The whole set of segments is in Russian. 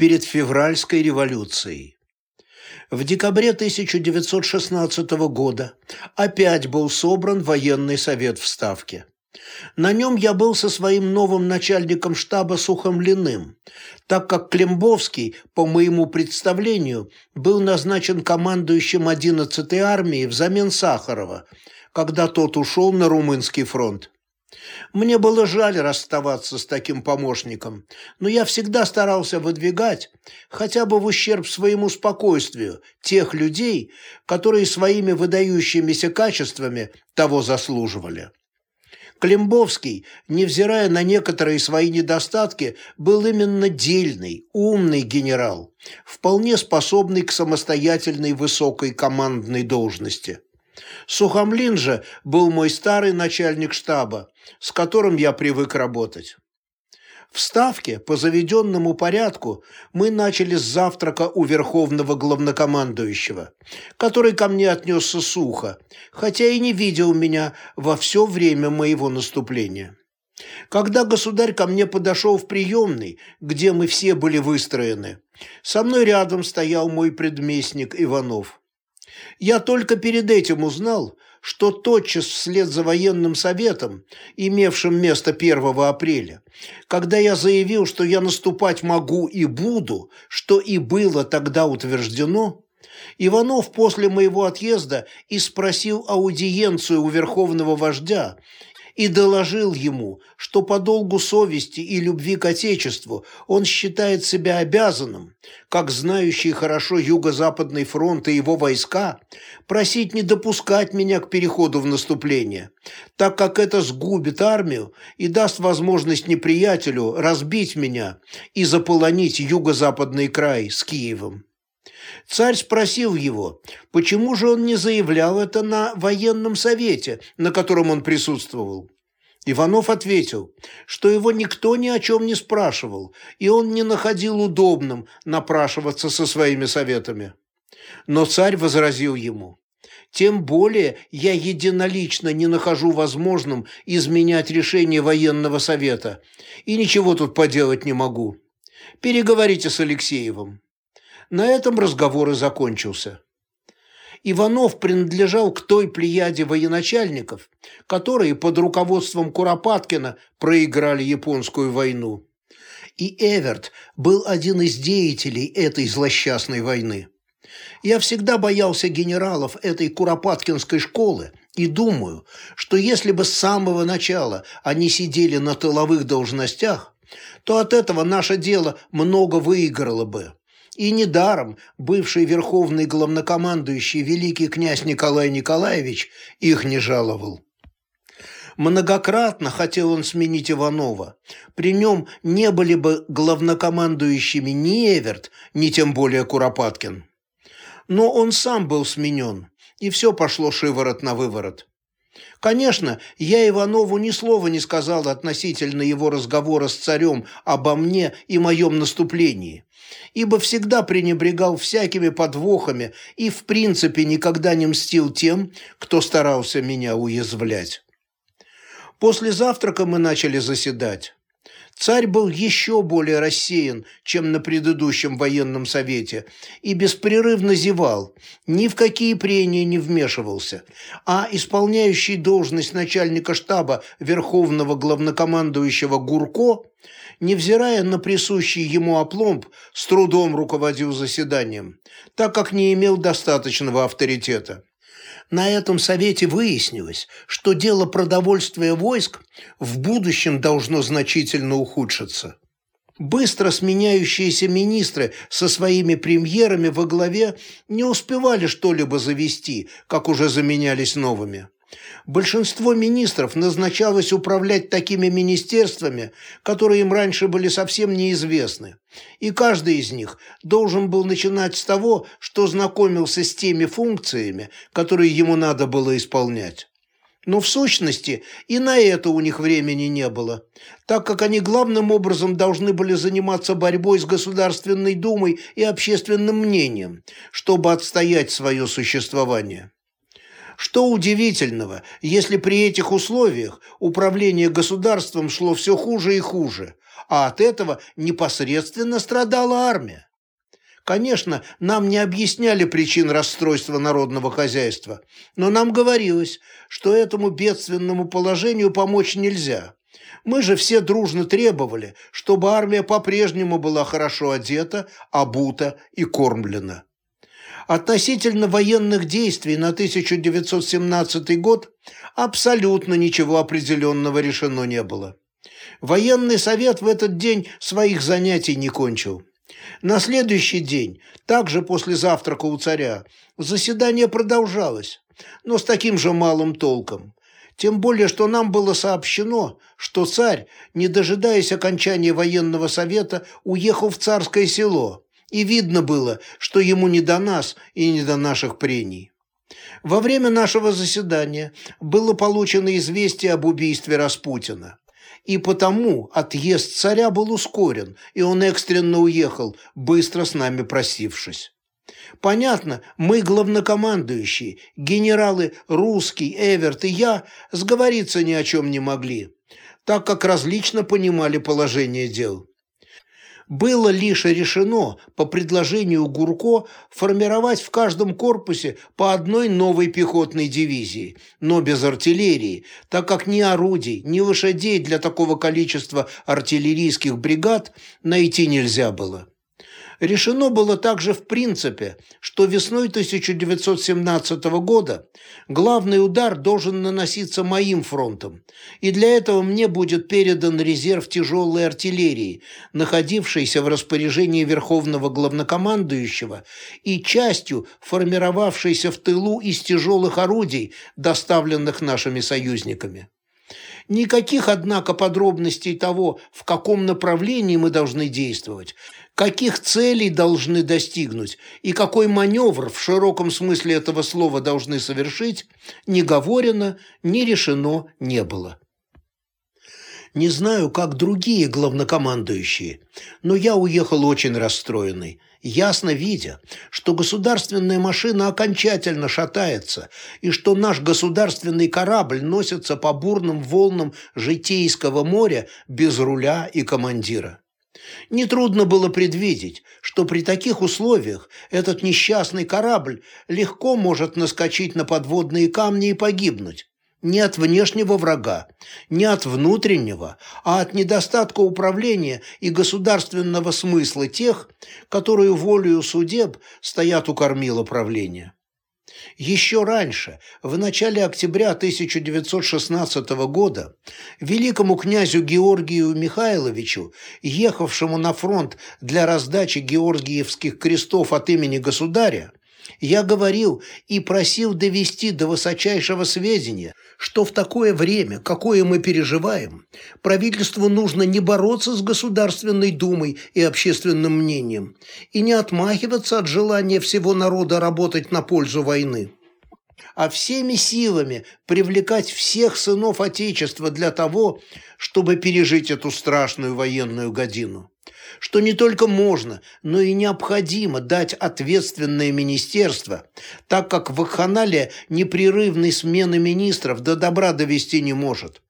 перед февральской революцией. В декабре 1916 года опять был собран военный совет в Ставке. На нем я был со своим новым начальником штаба Сухомлиным, так как Климбовский, по моему представлению, был назначен командующим 11-й армией взамен Сахарова, когда тот ушел на Румынский фронт. Мне было жаль расставаться с таким помощником, но я всегда старался выдвигать, хотя бы в ущерб своему спокойствию, тех людей, которые своими выдающимися качествами того заслуживали. Климбовский, невзирая на некоторые свои недостатки, был именно дельный, умный генерал, вполне способный к самостоятельной высокой командной должности. Сухомлин же был мой старый начальник штаба, с которым я привык работать. В Ставке по заведенному порядку мы начали с завтрака у верховного главнокомандующего, который ко мне отнесся сухо, хотя и не видел меня во все время моего наступления. Когда государь ко мне подошел в приемный, где мы все были выстроены, со мной рядом стоял мой предместник Иванов. Я только перед этим узнал, что тотчас вслед за военным советом, имевшим место 1 апреля, когда я заявил, что я наступать могу и буду, что и было тогда утверждено, Иванов после моего отъезда и спросил аудиенцию у верховного вождя и доложил ему, что по долгу совести и любви к Отечеству он считает себя обязанным, как знающий хорошо Юго-Западный фронт и его войска, просить не допускать меня к переходу в наступление, так как это сгубит армию и даст возможность неприятелю разбить меня и заполонить Юго-Западный край с Киевом. Царь спросил его, почему же он не заявлял это на военном совете, на котором он присутствовал. Иванов ответил, что его никто ни о чем не спрашивал, и он не находил удобным напрашиваться со своими советами. Но царь возразил ему, «Тем более я единолично не нахожу возможным изменять решение военного совета, и ничего тут поделать не могу. Переговорите с Алексеевым». На этом разговор и закончился. Иванов принадлежал к той плеяде военачальников, которые под руководством Куропаткина проиграли японскую войну. И Эверт был один из деятелей этой злосчастной войны. Я всегда боялся генералов этой Куропаткинской школы и думаю, что если бы с самого начала они сидели на тыловых должностях, то от этого наше дело много выиграло бы. И недаром бывший верховный главнокомандующий великий князь Николай Николаевич их не жаловал. Многократно хотел он сменить Иванова. При нем не были бы главнокомандующими ни Эверт, ни тем более Куропаткин. Но он сам был сменен, и все пошло шиворот на выворот. Конечно, я Иванову ни слова не сказал относительно его разговора с царем обо мне и моем наступлении, ибо всегда пренебрегал всякими подвохами и в принципе никогда не мстил тем, кто старался меня уязвлять. После завтрака мы начали заседать. Царь был еще более рассеян, чем на предыдущем военном совете, и беспрерывно зевал, ни в какие прения не вмешивался, а исполняющий должность начальника штаба Верховного главнокомандующего Гурко, невзирая на присущий ему опломб, с трудом руководил заседанием, так как не имел достаточного авторитета. На этом совете выяснилось, что дело продовольствия войск в будущем должно значительно ухудшиться. Быстро сменяющиеся министры со своими премьерами во главе не успевали что-либо завести, как уже заменялись новыми. Большинство министров назначалось управлять такими министерствами, которые им раньше были совсем неизвестны. И каждый из них должен был начинать с того, что знакомился с теми функциями, которые ему надо было исполнять. Но в сущности и на это у них времени не было, так как они главным образом должны были заниматься борьбой с Государственной Думой и общественным мнением, чтобы отстоять свое существование. Что удивительного, если при этих условиях управление государством шло все хуже и хуже, а от этого непосредственно страдала армия? Конечно, нам не объясняли причин расстройства народного хозяйства, но нам говорилось, что этому бедственному положению помочь нельзя. Мы же все дружно требовали, чтобы армия по-прежнему была хорошо одета, обута и кормлена. Относительно военных действий на 1917 год абсолютно ничего определенного решено не было. Военный совет в этот день своих занятий не кончил. На следующий день, также после завтрака у царя, заседание продолжалось, но с таким же малым толком. Тем более, что нам было сообщено, что царь, не дожидаясь окончания военного совета, уехал в царское село, и видно было, что ему не до нас и не до наших прений. Во время нашего заседания было получено известие об убийстве Распутина и потому отъезд царя был ускорен, и он экстренно уехал, быстро с нами просившись. Понятно, мы главнокомандующие, генералы Русский, Эверт и я сговориться ни о чем не могли, так как различно понимали положение дел было лишь решено по предложению Гурко формировать в каждом корпусе по одной новой пехотной дивизии, но без артиллерии, так как ни орудий, ни лошадей для такого количества артиллерийских бригад найти нельзя было. Решено было также в принципе, что весной 1917 года главный удар должен наноситься моим фронтом, и для этого мне будет передан резерв тяжелой артиллерии, находившийся в распоряжении Верховного Главнокомандующего и частью формировавшейся в тылу из тяжелых орудий, доставленных нашими союзниками. Никаких, однако, подробностей того, в каком направлении мы должны действовать, каких целей должны достигнуть и какой маневр в широком смысле этого слова должны совершить, ни говорено, ни решено не было. Не знаю, как другие главнокомандующие, но я уехал очень расстроенный, ясно видя, что государственная машина окончательно шатается и что наш государственный корабль носится по бурным волнам Житейского моря без руля и командира. Нетрудно было предвидеть, что при таких условиях этот несчастный корабль легко может наскочить на подводные камни и погибнуть. Не от внешнего врага, не от внутреннего, а от недостатка управления и государственного смысла тех, которые волею судеб стоят у кормила правления. Еще раньше, в начале октября 1916 года, великому князю Георгию Михайловичу, ехавшему на фронт для раздачи георгиевских крестов от имени государя, я говорил и просил довести до высочайшего сведения, что в такое время, какое мы переживаем, правительству нужно не бороться с Государственной Думой и общественным мнением и не отмахиваться от желания всего народа работать на пользу войны а всеми силами привлекать всех сынов Отечества для того, чтобы пережить эту страшную военную годину. Что не только можно, но и необходимо дать ответственное министерство, так как вакханалия непрерывной смены министров до добра довести не может.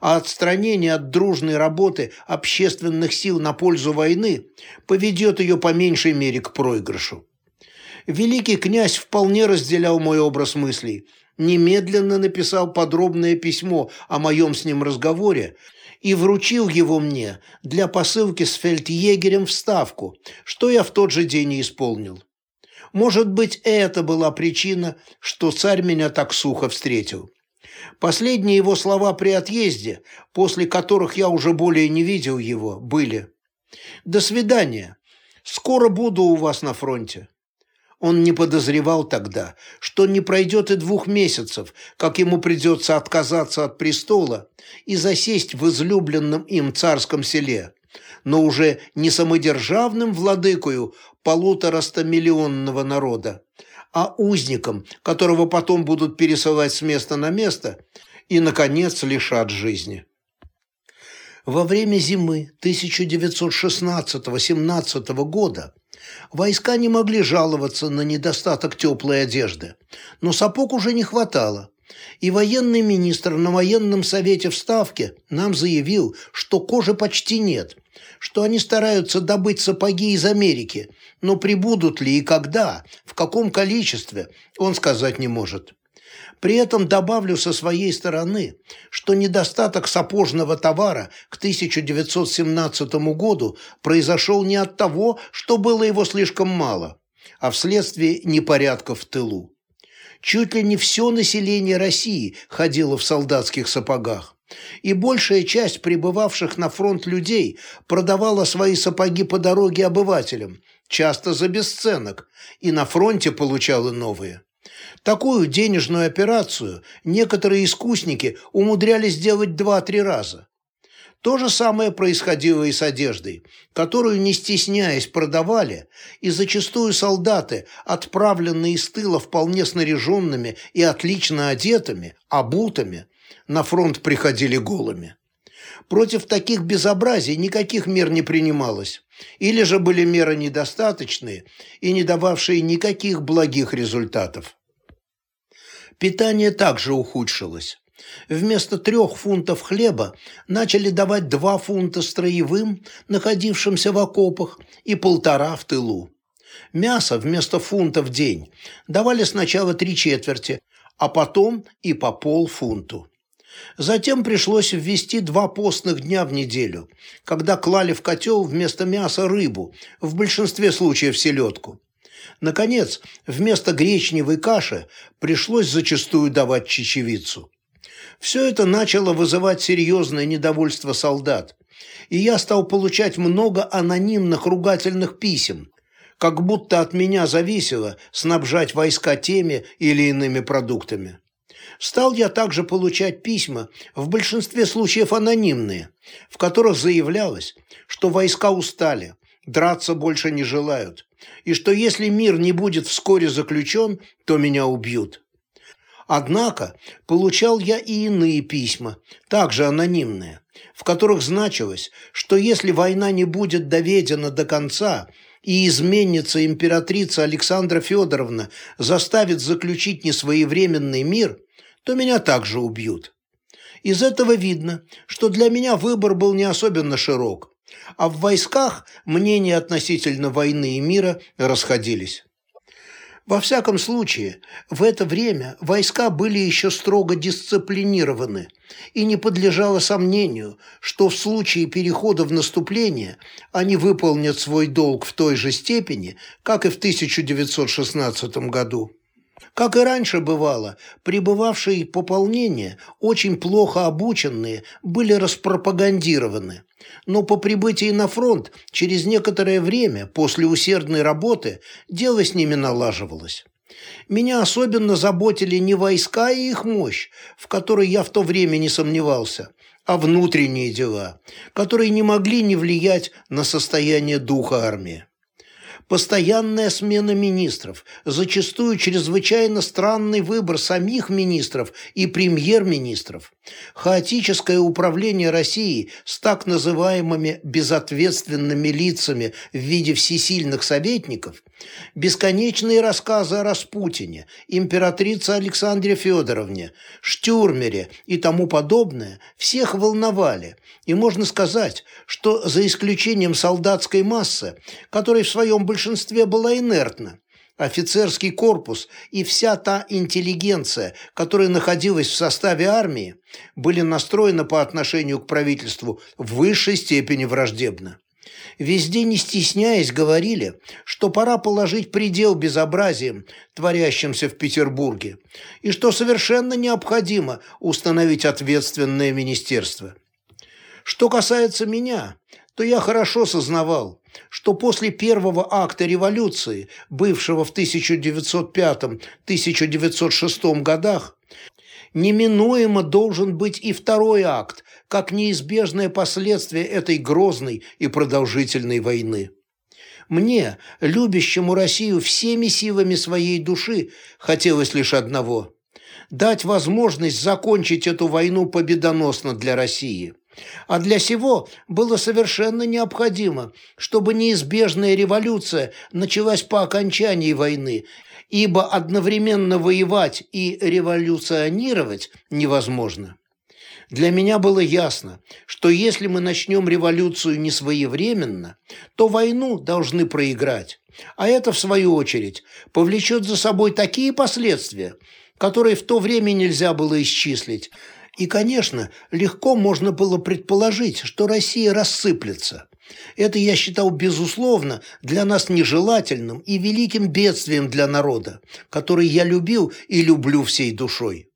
А отстранение от дружной работы общественных сил на пользу войны поведет ее по меньшей мере к проигрышу. Великий князь вполне разделял мой образ мыслей, немедленно написал подробное письмо о моем с ним разговоре и вручил его мне для посылки с фельдъегерем в Ставку, что я в тот же день и исполнил. Может быть, это была причина, что царь меня так сухо встретил. Последние его слова при отъезде, после которых я уже более не видел его, были «До свидания. Скоро буду у вас на фронте». Он не подозревал тогда, что не пройдет и двух месяцев, как ему придется отказаться от престола и засесть в излюбленном им царском селе, но уже не самодержавным владыкою полуторастомиллионного народа, а узником, которого потом будут пересылать с места на место и, наконец, лишат жизни. Во время зимы 1916-17 года Войска не могли жаловаться на недостаток теплой одежды, но сапог уже не хватало. И военный министр на военном совете в Ставке нам заявил, что кожи почти нет, что они стараются добыть сапоги из Америки, но прибудут ли и когда, в каком количестве, он сказать не может. При этом добавлю со своей стороны, что недостаток сапожного товара к 1917 году произошел не от того, что было его слишком мало, а вследствие непорядков в тылу. Чуть ли не все население России ходило в солдатских сапогах, и большая часть прибывавших на фронт людей продавала свои сапоги по дороге обывателям, часто за бесценок, и на фронте получала новые. Такую денежную операцию некоторые искусники умудрялись делать два-три раза. То же самое происходило и с одеждой, которую, не стесняясь, продавали, и зачастую солдаты, отправленные из тыла вполне снаряженными и отлично одетыми, обутыми, на фронт приходили голыми. Против таких безобразий никаких мер не принималось, или же были меры недостаточные и не дававшие никаких благих результатов. Питание также ухудшилось. Вместо трех фунтов хлеба начали давать два фунта строевым, находившимся в окопах, и полтора в тылу. Мясо вместо фунта в день давали сначала три четверти, а потом и по полфунту. Затем пришлось ввести два постных дня в неделю, когда клали в котел вместо мяса рыбу, в большинстве случаев селедку. Наконец, вместо гречневой каши пришлось зачастую давать чечевицу. Все это начало вызывать серьезное недовольство солдат, и я стал получать много анонимных ругательных писем, как будто от меня зависело снабжать войска теми или иными продуктами. Стал я также получать письма, в большинстве случаев анонимные, в которых заявлялось, что войска устали, драться больше не желают, и что если мир не будет вскоре заключен, то меня убьют. Однако получал я и иные письма, также анонимные, в которых значилось, что если война не будет доведена до конца и изменница императрица Александра Федоровна заставит заключить несвоевременный мир, то меня также убьют. Из этого видно, что для меня выбор был не особенно широк, а в войсках мнения относительно войны и мира расходились. Во всяком случае, в это время войска были еще строго дисциплинированы, и не подлежало сомнению, что в случае перехода в наступление они выполнят свой долг в той же степени, как и в 1916 году. Как и раньше бывало, прибывавшие пополнения, очень плохо обученные, были распропагандированы но по прибытии на фронт через некоторое время после усердной работы дело с ними налаживалось. Меня особенно заботили не войска и их мощь, в которой я в то время не сомневался, а внутренние дела, которые не могли не влиять на состояние духа армии. Постоянная смена министров, зачастую чрезвычайно странный выбор самих министров и премьер-министров, хаотическое управление Россией с так называемыми безответственными лицами в виде всесильных советников, бесконечные рассказы о Распутине, императрице Александре Федоровне, Штюрмере и тому подобное всех волновали, и можно сказать, что за исключением солдатской массы, которой в своем большинстве большинстве была инертна. Офицерский корпус и вся та интеллигенция, которая находилась в составе армии, были настроены по отношению к правительству в высшей степени враждебно. Везде не стесняясь говорили, что пора положить предел безобразиям, творящимся в Петербурге, и что совершенно необходимо установить ответственное министерство. Что касается меня, то я хорошо сознавал, что после первого акта революции, бывшего в 1905-1906 годах, неминуемо должен быть и второй акт, как неизбежное последствие этой грозной и продолжительной войны. Мне, любящему Россию всеми силами своей души, хотелось лишь одного – дать возможность закончить эту войну победоносно для России – А для сего было совершенно необходимо, чтобы неизбежная революция началась по окончании войны, ибо одновременно воевать и революционировать невозможно. Для меня было ясно, что если мы начнем революцию не своевременно, то войну должны проиграть, а это, в свою очередь, повлечет за собой такие последствия, которые в то время нельзя было исчислить, и, конечно, легко можно было предположить, что Россия рассыплется. Это я считал, безусловно, для нас нежелательным и великим бедствием для народа, который я любил и люблю всей душой.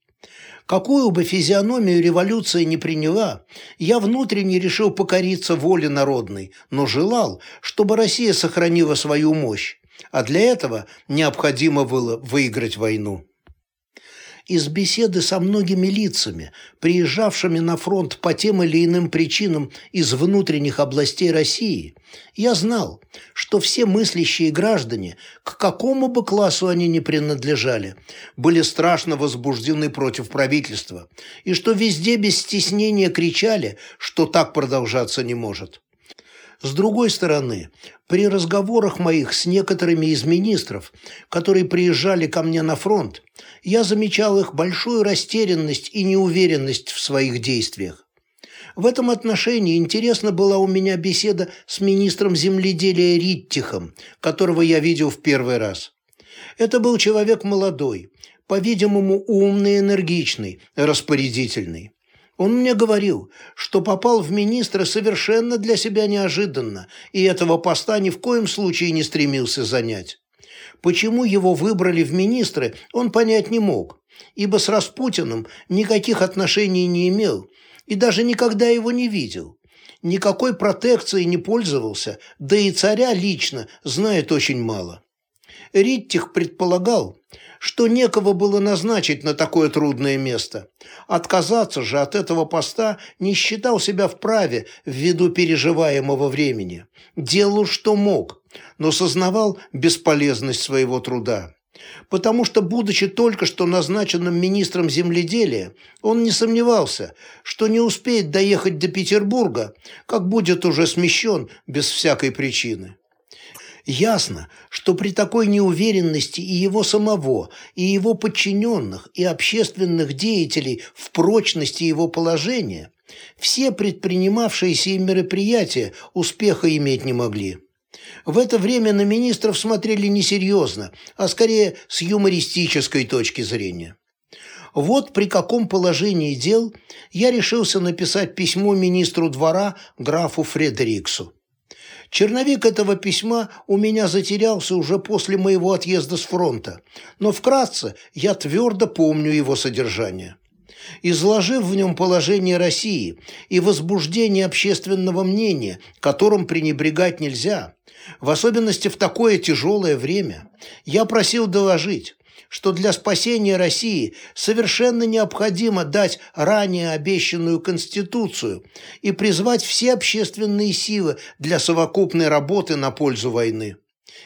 Какую бы физиономию революция не приняла, я внутренне решил покориться воле народной, но желал, чтобы Россия сохранила свою мощь, а для этого необходимо было выиграть войну из беседы со многими лицами, приезжавшими на фронт по тем или иным причинам из внутренних областей России, я знал, что все мыслящие граждане, к какому бы классу они ни принадлежали, были страшно возбуждены против правительства, и что везде без стеснения кричали, что так продолжаться не может. С другой стороны, при разговорах моих с некоторыми из министров, которые приезжали ко мне на фронт, я замечал их большую растерянность и неуверенность в своих действиях. В этом отношении интересна была у меня беседа с министром земледелия Риттихом, которого я видел в первый раз. Это был человек молодой, по-видимому, умный, энергичный, распорядительный. Он мне говорил, что попал в министра совершенно для себя неожиданно, и этого поста ни в коем случае не стремился занять. Почему его выбрали в министры, он понять не мог, ибо с Распутиным никаких отношений не имел и даже никогда его не видел. Никакой протекцией не пользовался, да и царя лично знает очень мало. Риттих предполагал, что некого было назначить на такое трудное место. Отказаться же от этого поста не считал себя вправе ввиду переживаемого времени. Делал, что мог, но сознавал бесполезность своего труда. Потому что, будучи только что назначенным министром земледелия, он не сомневался, что не успеет доехать до Петербурга, как будет уже смещен без всякой причины. Ясно, что при такой неуверенности и его самого, и его подчиненных, и общественных деятелей в прочности его положения, все предпринимавшиеся им мероприятия успеха иметь не могли. В это время на министров смотрели несерьезно, а скорее с юмористической точки зрения. Вот при каком положении дел я решился написать письмо министру двора графу Фредериксу. Черновик этого письма у меня затерялся уже после моего отъезда с фронта, но вкратце я твердо помню его содержание. Изложив в нем положение России и возбуждение общественного мнения, которым пренебрегать нельзя, в особенности в такое тяжелое время, я просил доложить, что для спасения России совершенно необходимо дать ранее обещанную Конституцию и призвать все общественные силы для совокупной работы на пользу войны.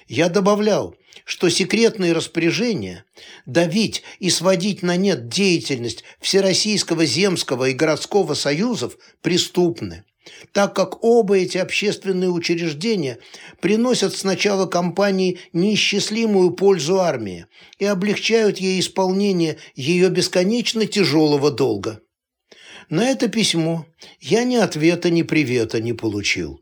Я добавлял, что секретные распоряжения давить и сводить на нет деятельность Всероссийского земского и городского союзов преступны так как оба эти общественные учреждения приносят с начала кампании неисчислимую пользу армии и облегчают ей исполнение ее бесконечно тяжелого долга. На это письмо я ни ответа, ни привета не получил.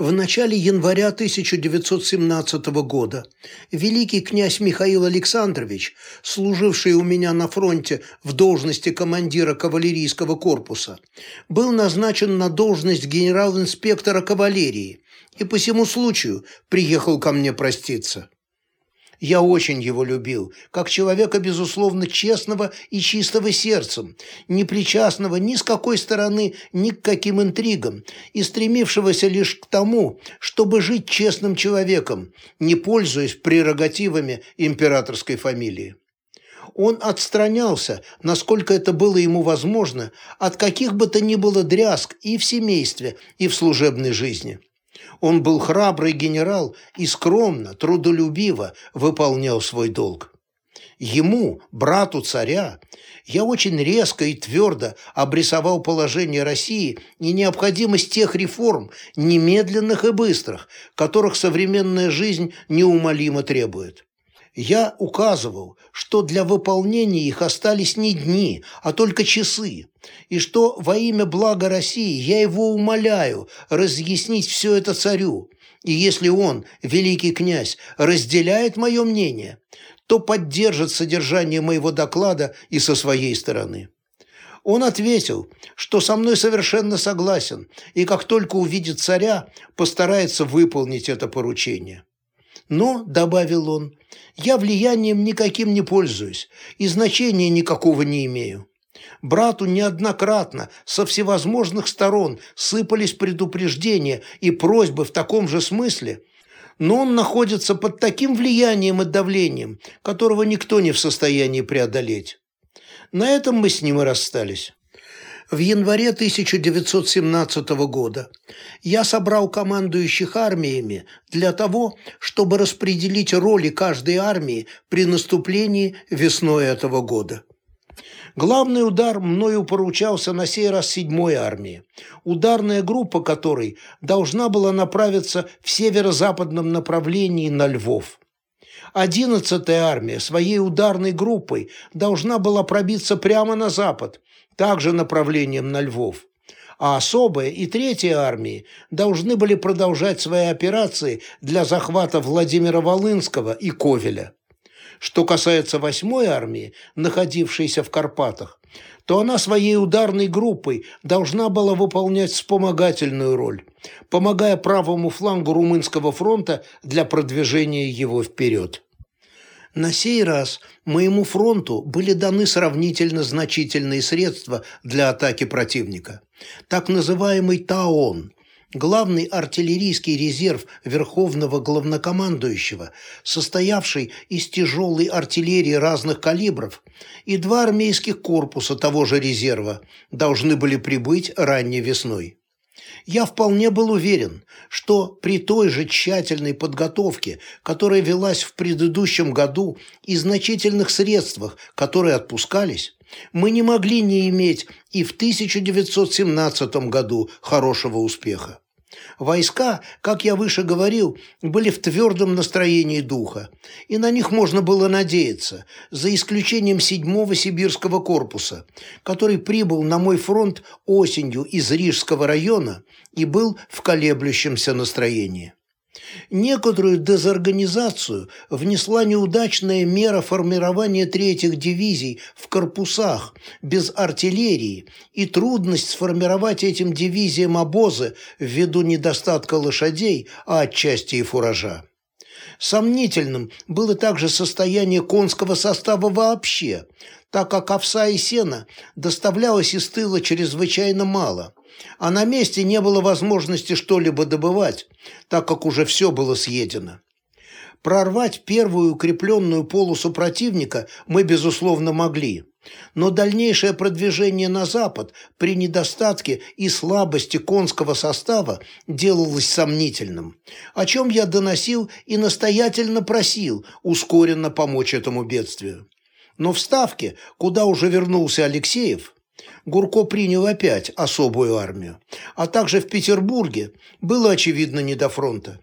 В начале января 1917 года великий князь Михаил Александрович, служивший у меня на фронте в должности командира кавалерийского корпуса, был назначен на должность генерал-инспектора кавалерии и по всему случаю приехал ко мне проститься. Я очень его любил, как человека, безусловно, честного и чистого сердцем, не причастного ни с какой стороны ни к каким интригам и стремившегося лишь к тому, чтобы жить честным человеком, не пользуясь прерогативами императорской фамилии. Он отстранялся, насколько это было ему возможно, от каких бы то ни было дрязг и в семействе, и в служебной жизни. Он был храбрый генерал и скромно, трудолюбиво выполнял свой долг. Ему, брату царя, я очень резко и твердо обрисовал положение России и необходимость тех реформ, немедленных и быстрых, которых современная жизнь неумолимо требует. Я указывал, что для выполнения их остались не дни, а только часы, и что во имя блага России я его умоляю разъяснить все это царю, и если он, великий князь, разделяет мое мнение, то поддержит содержание моего доклада и со своей стороны. Он ответил, что со мной совершенно согласен, и как только увидит царя, постарается выполнить это поручение. Но, добавил он, я влиянием никаким не пользуюсь и значения никакого не имею. Брату неоднократно со всевозможных сторон сыпались предупреждения и просьбы в таком же смысле, но он находится под таким влиянием и давлением, которого никто не в состоянии преодолеть. На этом мы с ним и расстались. В январе 1917 года я собрал командующих армиями для того, чтобы распределить роли каждой армии при наступлении весной этого года. Главный удар мною поручался на сей раз седьмой армии, ударная группа которой должна была направиться в северо-западном направлении на Львов. Одиннадцатая армия своей ударной группой должна была пробиться прямо на запад, также направлением на Львов. А особая и третья армии должны были продолжать свои операции для захвата Владимира Волынского и Ковеля. Что касается восьмой армии, находившейся в Карпатах, то она своей ударной группой должна была выполнять вспомогательную роль, помогая правому флангу Румынского фронта для продвижения его вперед. На сей раз моему фронту были даны сравнительно значительные средства для атаки противника. Так называемый ТАОН – главный артиллерийский резерв Верховного Главнокомандующего, состоявший из тяжелой артиллерии разных калибров, и два армейских корпуса того же резерва должны были прибыть ранней весной я вполне был уверен, что при той же тщательной подготовке, которая велась в предыдущем году, и значительных средствах, которые отпускались, мы не могли не иметь и в 1917 году хорошего успеха. Войска, как я выше говорил, были в твердом настроении духа, и на них можно было надеяться, за исключением 7-го сибирского корпуса, который прибыл на мой фронт осенью из Рижского района и был в колеблющемся настроении. Некоторую дезорганизацию внесла неудачная мера формирования третьих дивизий в корпусах без артиллерии и трудность сформировать этим дивизиям обозы ввиду недостатка лошадей, а отчасти и фуража. Сомнительным было также состояние конского состава вообще, так как овса и сена доставлялось из тыла чрезвычайно мало – а на месте не было возможности что-либо добывать, так как уже все было съедено. Прорвать первую укрепленную полосу противника мы, безусловно, могли, но дальнейшее продвижение на запад при недостатке и слабости конского состава делалось сомнительным, о чем я доносил и настоятельно просил ускоренно помочь этому бедствию. Но в Ставке, куда уже вернулся Алексеев, Гурко принял опять особую армию, а также в Петербурге было, очевидно, не до фронта.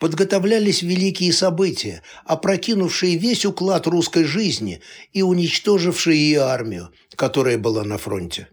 Подготовлялись великие события, опрокинувшие весь уклад русской жизни и уничтожившие ее армию, которая была на фронте.